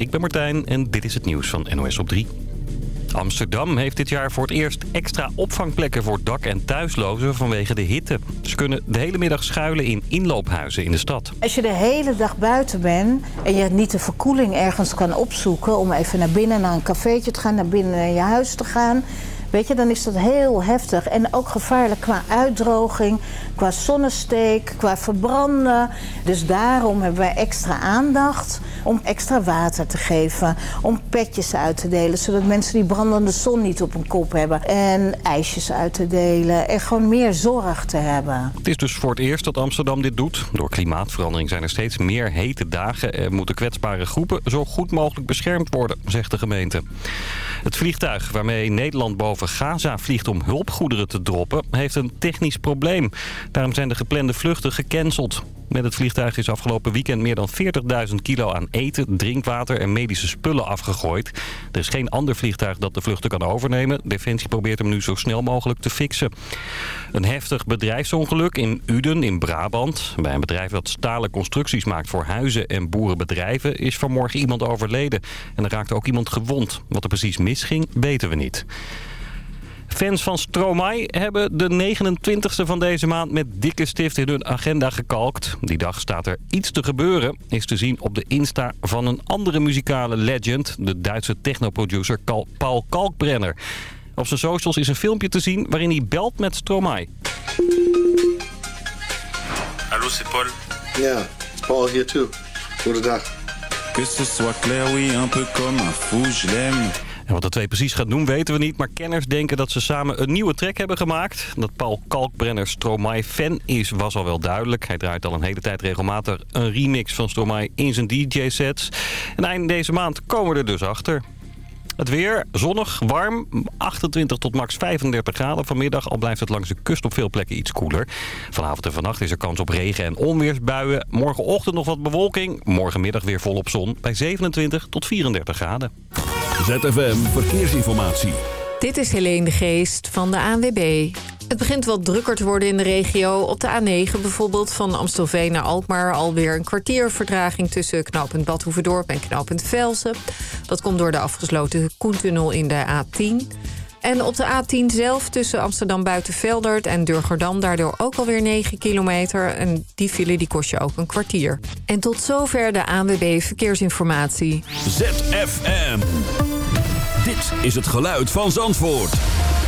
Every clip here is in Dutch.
ik ben Martijn en dit is het nieuws van NOS op 3. Amsterdam heeft dit jaar voor het eerst extra opvangplekken voor dak- en thuislozen vanwege de hitte. Ze kunnen de hele middag schuilen in inloophuizen in de stad. Als je de hele dag buiten bent en je niet de verkoeling ergens kan opzoeken... om even naar binnen naar een cafeetje te gaan, naar binnen naar je huis te gaan... Weet je, dan is dat heel heftig. En ook gevaarlijk qua uitdroging, qua zonnesteek, qua verbranden. Dus daarom hebben wij extra aandacht om extra water te geven. Om petjes uit te delen, zodat mensen die brandende zon niet op hun kop hebben. En ijsjes uit te delen. En gewoon meer zorg te hebben. Het is dus voor het eerst dat Amsterdam dit doet. Door klimaatverandering zijn er steeds meer hete dagen... en moeten kwetsbare groepen zo goed mogelijk beschermd worden, zegt de gemeente. Het vliegtuig waarmee Nederland boven Gaza vliegt om hulpgoederen te droppen... heeft een technisch probleem. Daarom zijn de geplande vluchten gecanceld. Met het vliegtuig is afgelopen weekend meer dan 40.000 kilo aan eten, drinkwater en medische spullen afgegooid. Er is geen ander vliegtuig dat de vluchten kan overnemen. Defensie probeert hem nu zo snel mogelijk te fixen. Een heftig bedrijfsongeluk in Uden in Brabant. Bij een bedrijf dat stalen constructies maakt voor huizen en boerenbedrijven is vanmorgen iemand overleden. En er raakte ook iemand gewond. Wat er precies misging, weten we niet. Fans van Stromae hebben de 29e van deze maand met dikke stift in hun agenda gekalkt. Die dag staat er iets te gebeuren, is te zien op de Insta van een andere muzikale legend, de Duitse technoproducer Paul Kalkbrenner. Op zijn socials is een filmpje te zien waarin hij belt met Stromae. Hallo, c'est Paul. Ja, Paul hier too. Goedendag. Que ce soit clair, oui, un peu comme un fou, je l'aime. En wat de twee precies gaat doen weten we niet, maar kenners denken dat ze samen een nieuwe track hebben gemaakt. Dat Paul Kalkbrenner Stromae fan is was al wel duidelijk. Hij draait al een hele tijd regelmatig een remix van Stromae in zijn DJ-sets. En eind deze maand komen we er dus achter. Het weer, zonnig, warm, 28 tot max 35 graden. Vanmiddag al blijft het langs de kust op veel plekken iets koeler. Vanavond en vannacht is er kans op regen- en onweersbuien. Morgenochtend nog wat bewolking. Morgenmiddag weer volop zon bij 27 tot 34 graden. ZFM Verkeersinformatie. Dit is Helene de Geest van de ANWB. Het begint wel drukker te worden in de regio. Op de A9 bijvoorbeeld van Amstelveen naar Alkmaar... alweer een kwartier vertraging tussen knooppunt Badhoevedorp en knooppunt Velsen. Dat komt door de afgesloten Koentunnel in de A10... En op de A10 zelf tussen Amsterdam Buitenveldert en Durgerdam... daardoor ook alweer 9 kilometer. En die file die kost je ook een kwartier. En tot zover de ANWB Verkeersinformatie. ZFM. Dit is het geluid van Zandvoort.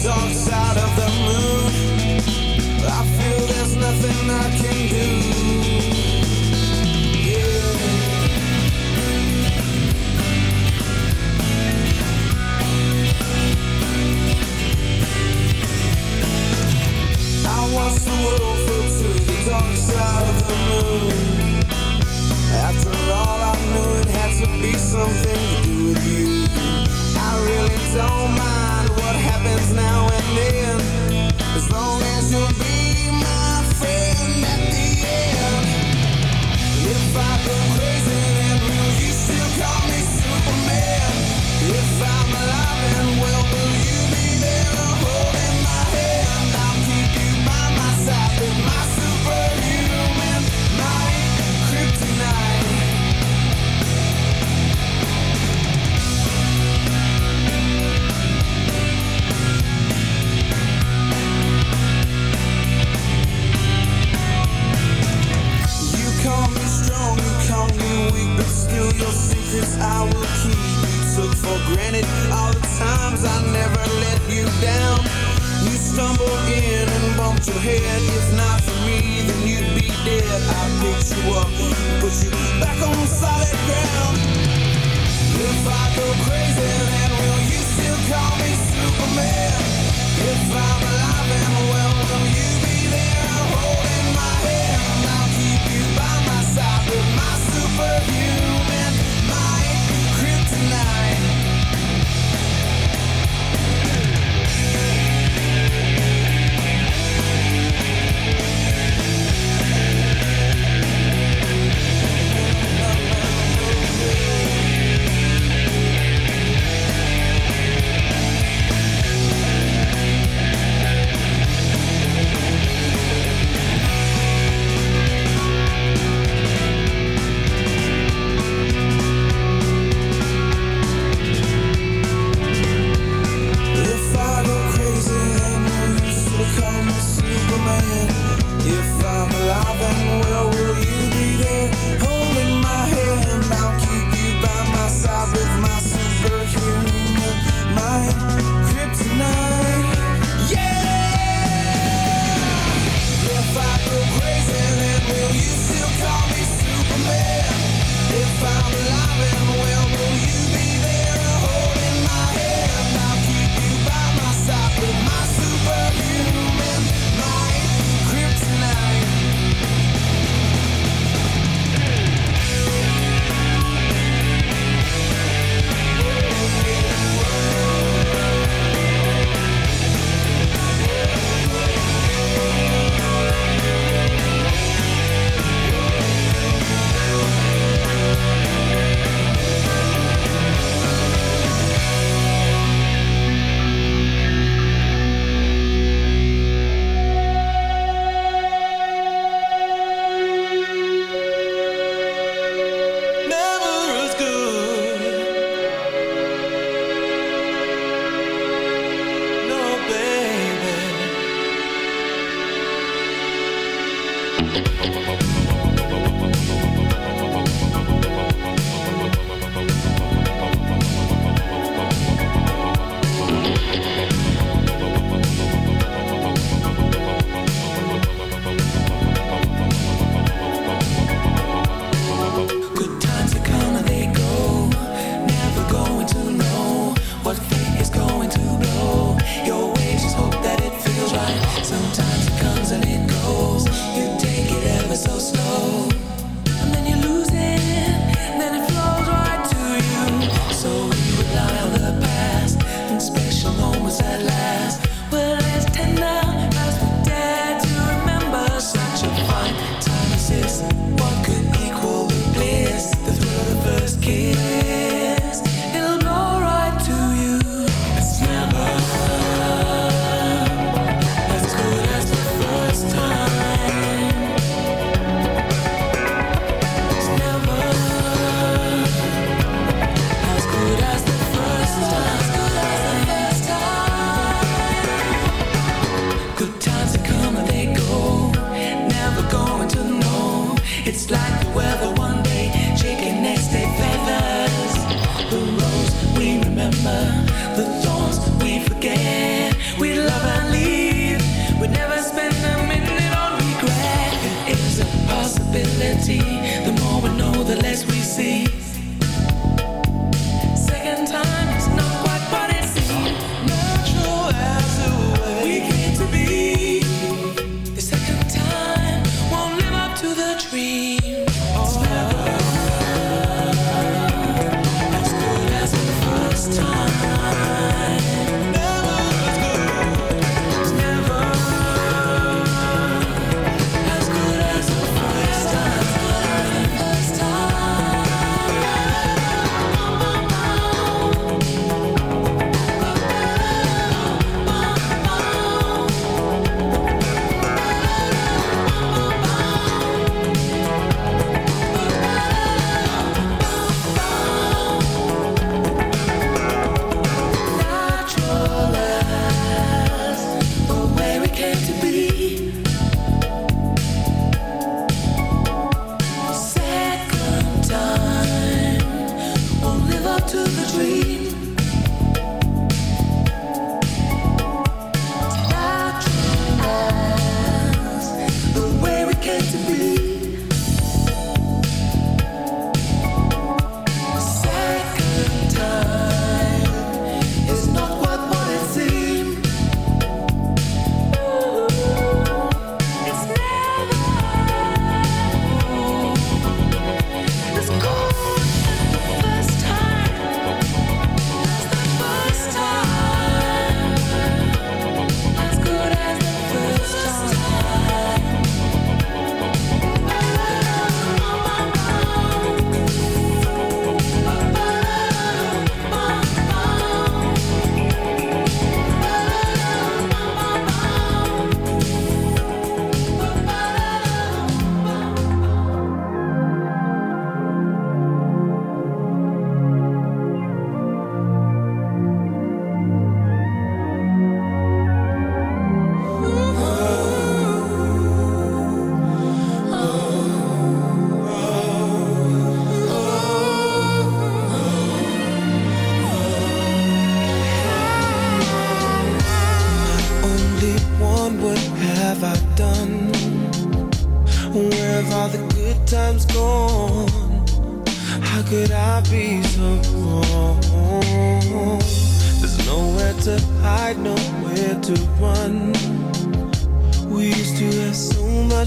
Dark side of the moon. I feel there's nothing I can do. Yeah. I the to the dark side of the moon. After all, I knew had to be something to do with you. I really don't mind your secrets I will keep. You took for granted all the times I never let you down. You stumbled in and bumped your head. If not for me, then you'd be dead. I picked you up, put you back on solid ground. If I go crazy, then will you still call me Superman? If I'm alive and well, will you be there holding my hand? I'll keep you by my side with my superhuman.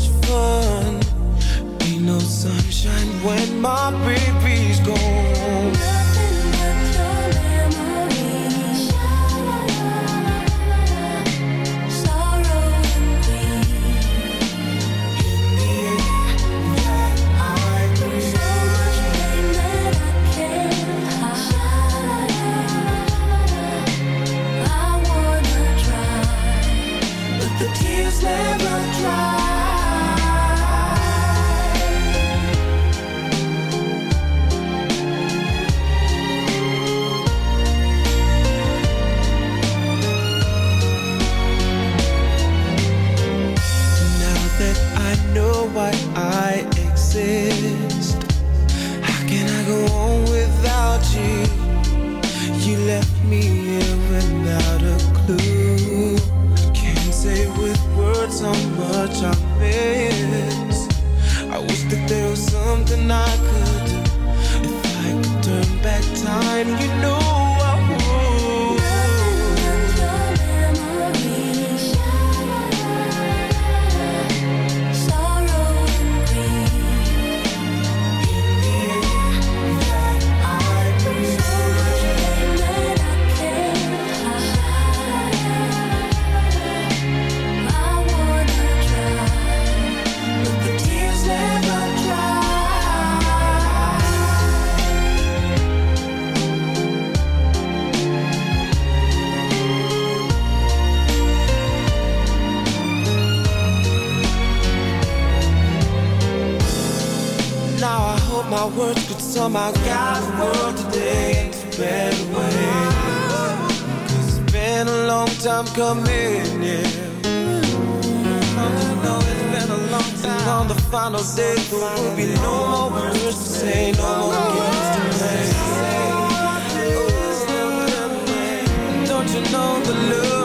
Much fun. Ain't no sunshine when my long coming, yeah. You know it's been a long time. On the final day, there will be no more words to say, no more games to play. Oh, Don't you know the love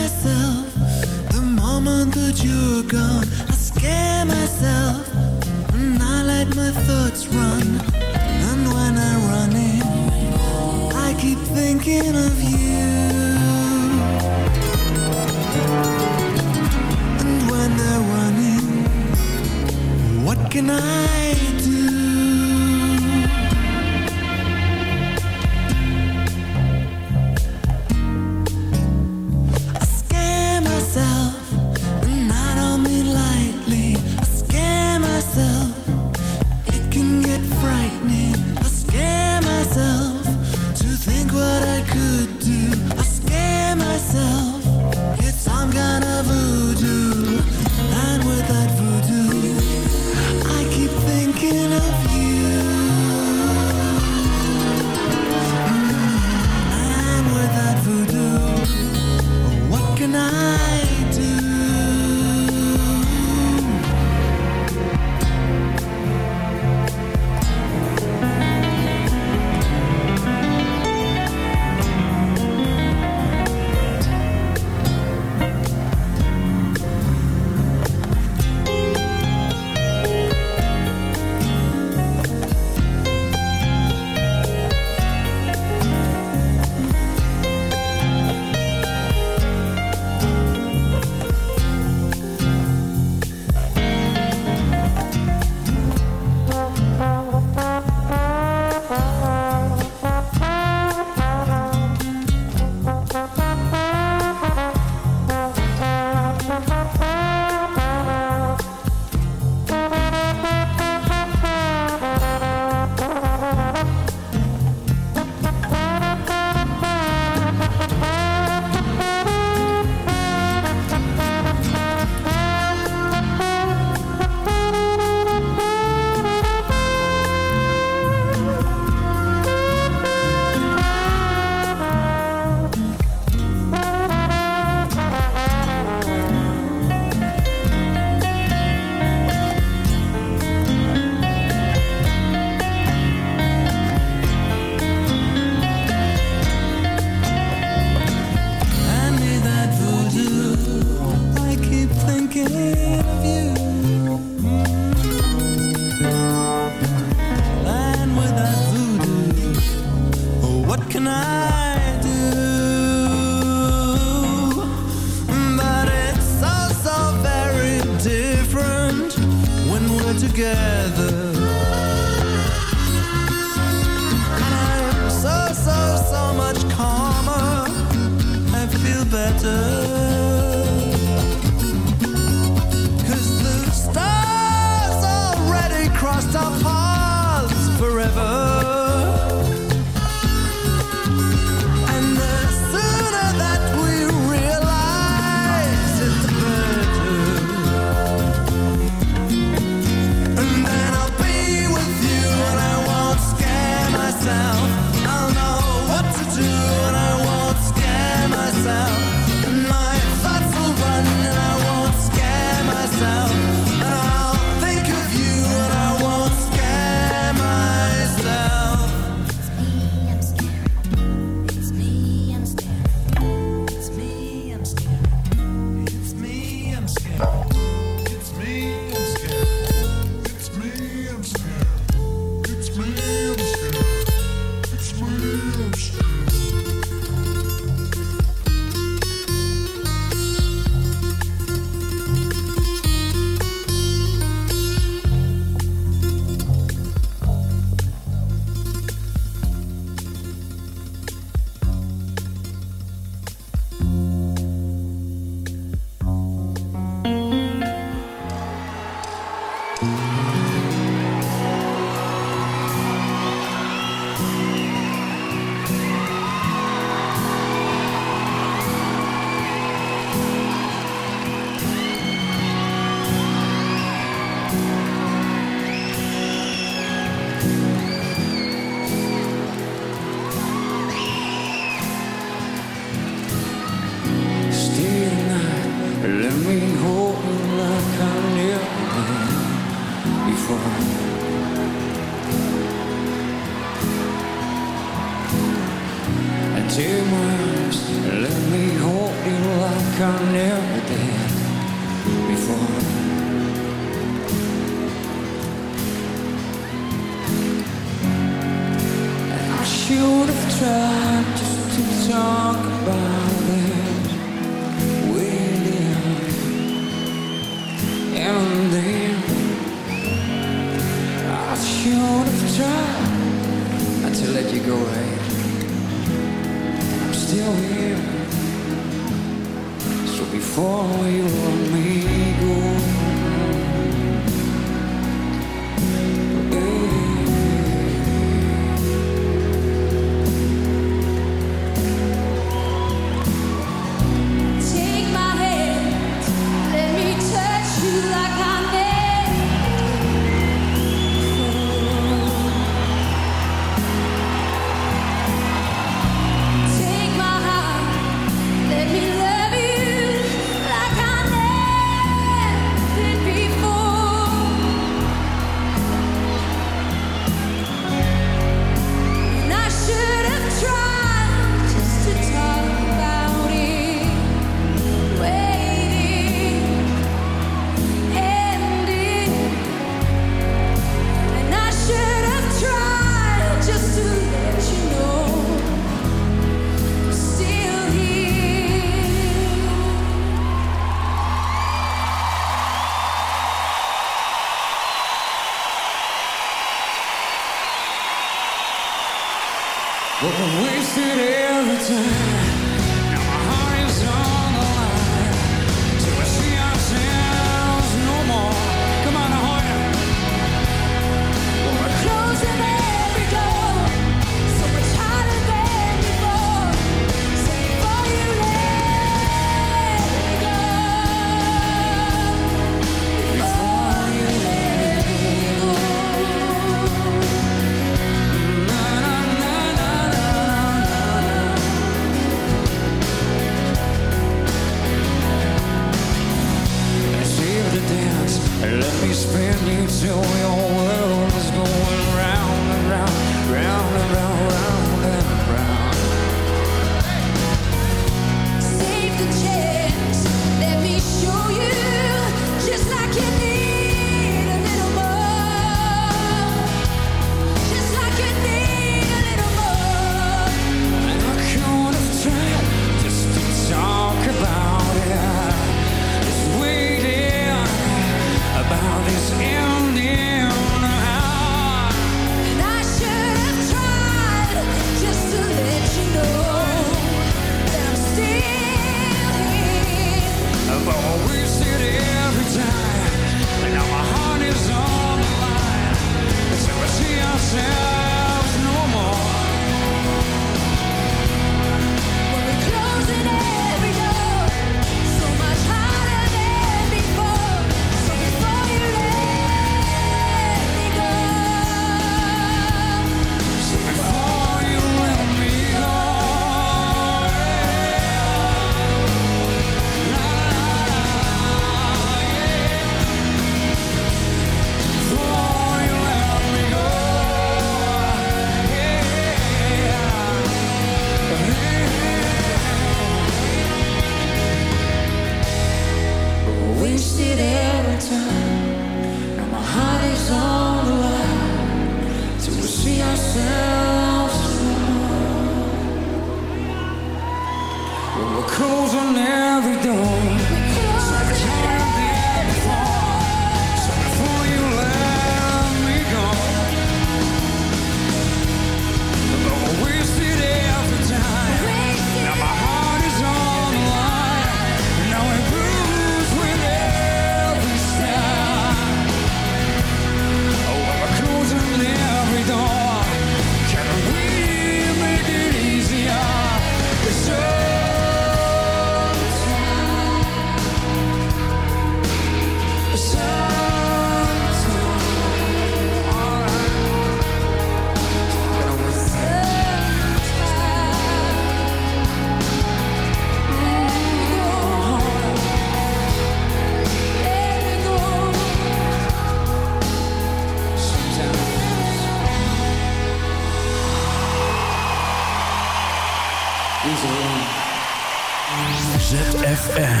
ZFM.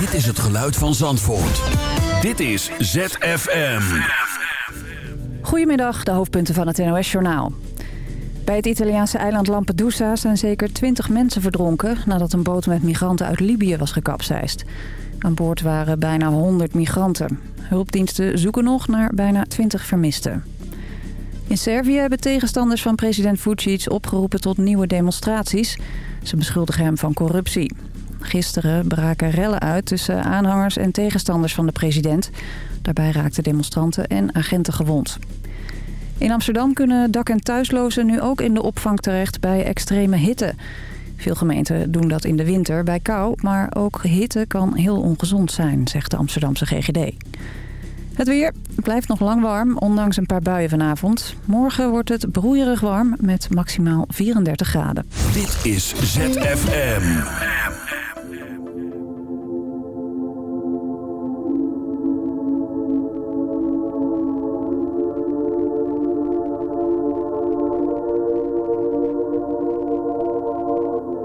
Dit is het geluid van Zandvoort. Dit is ZFM. Goedemiddag, de hoofdpunten van het NOS-journaal. Bij het Italiaanse eiland Lampedusa zijn zeker 20 mensen verdronken... nadat een boot met migranten uit Libië was gekapseist. Aan boord waren bijna 100 migranten. Hulpdiensten zoeken nog naar bijna 20 vermisten. In Servië hebben tegenstanders van president Vucic opgeroepen tot nieuwe demonstraties. Ze beschuldigen hem van corruptie. Gisteren braken rellen uit tussen aanhangers en tegenstanders van de president. Daarbij raakten demonstranten en agenten gewond. In Amsterdam kunnen dak- en thuislozen nu ook in de opvang terecht bij extreme hitte. Veel gemeenten doen dat in de winter bij kou, maar ook hitte kan heel ongezond zijn, zegt de Amsterdamse GGD. Het weer blijft nog lang warm, ondanks een paar buien vanavond. Morgen wordt het broeierig warm met maximaal 34 graden. Dit is ZFM.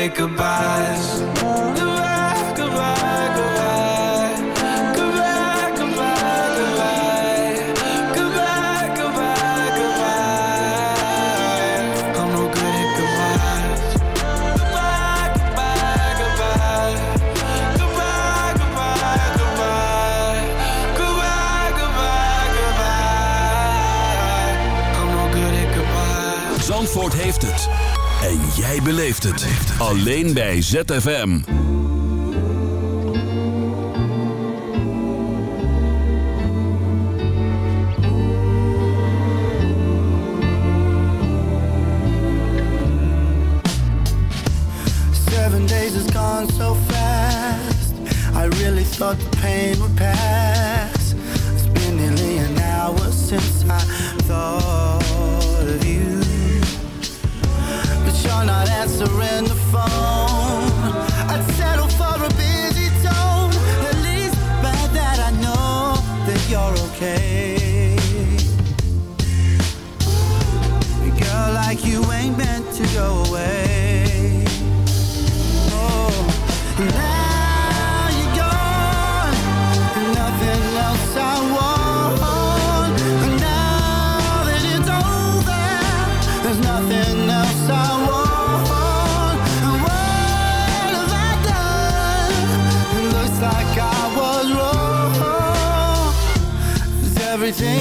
At goodbyes. Zandvoort heeft het. En jij beleeft het. Alleen bij ZFM. Seven days has gone so fast. I really thought the pain would pass. It's been nearly an hour since I thought the phone. I'd settle for a busy tone. At least by that I know that you're okay. Girl like you ain't meant to go away.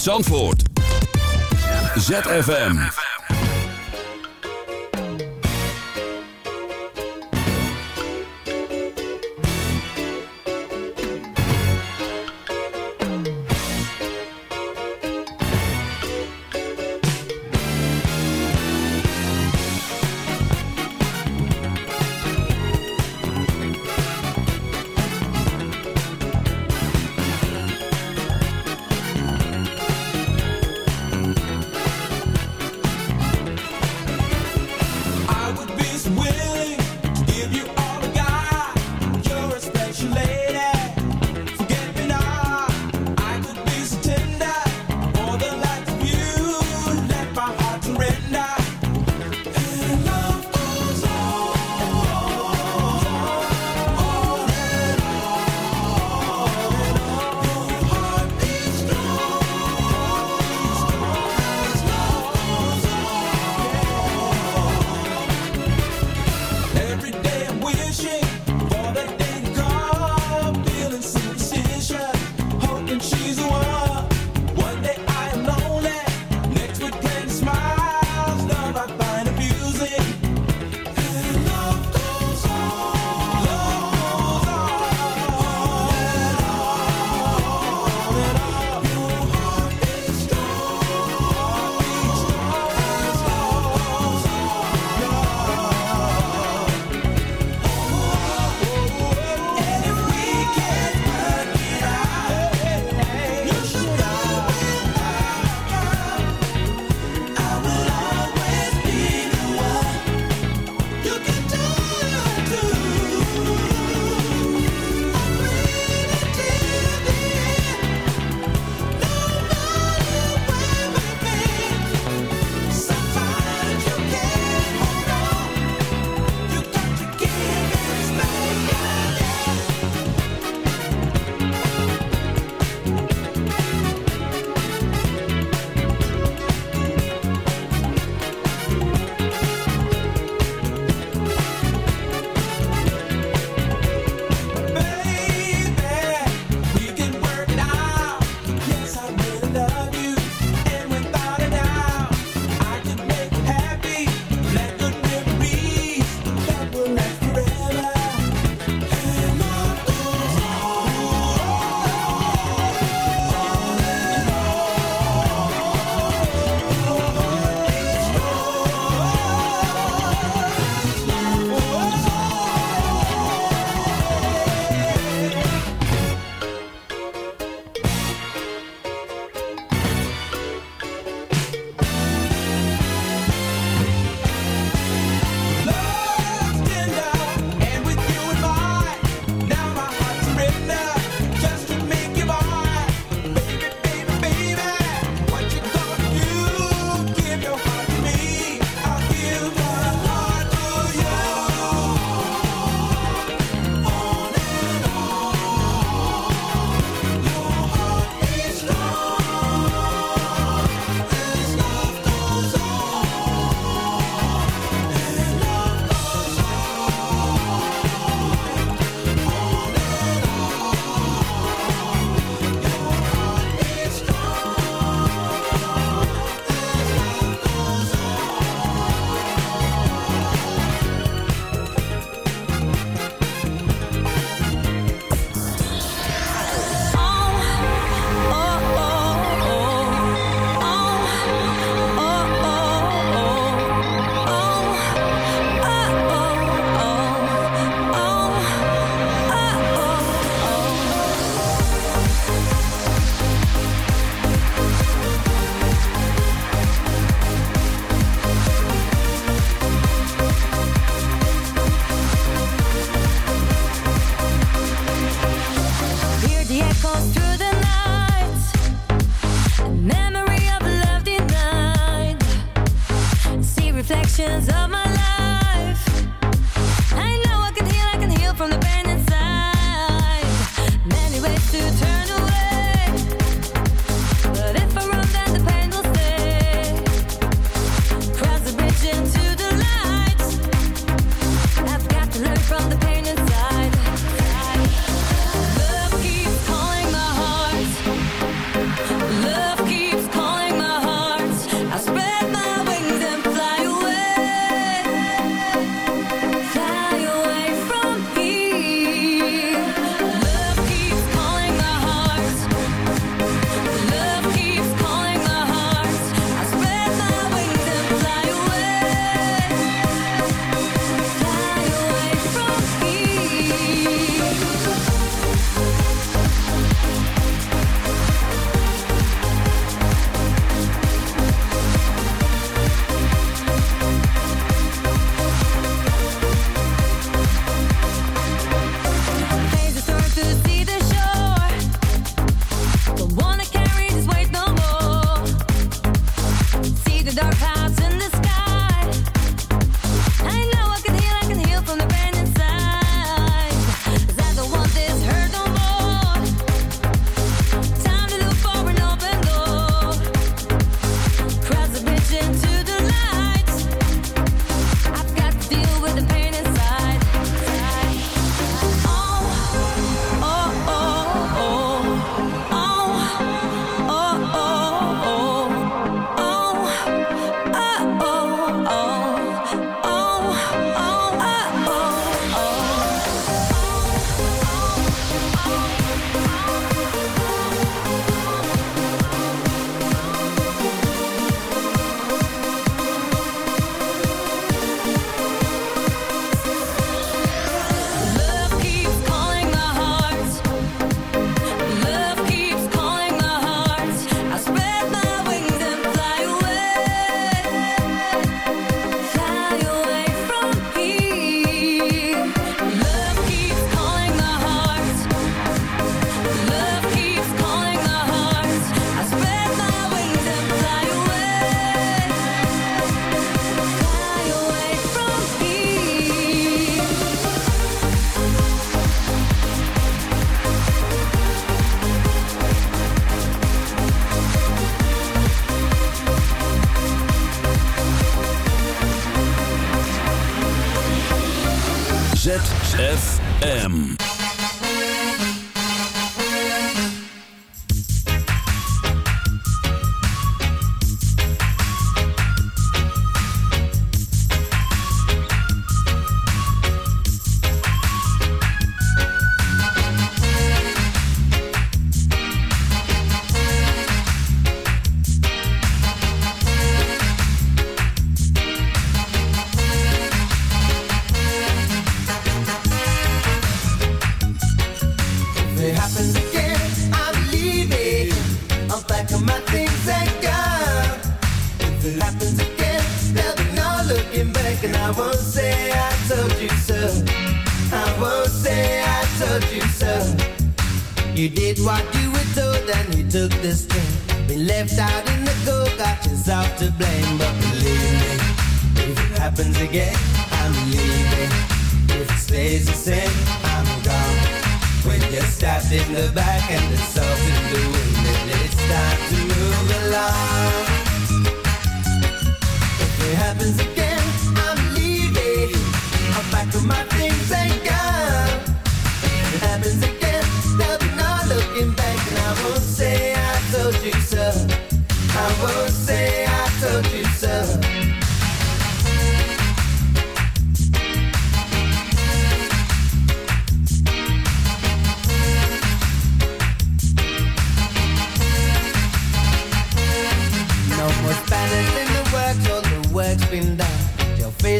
Zandvoort. ZFM.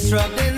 struggling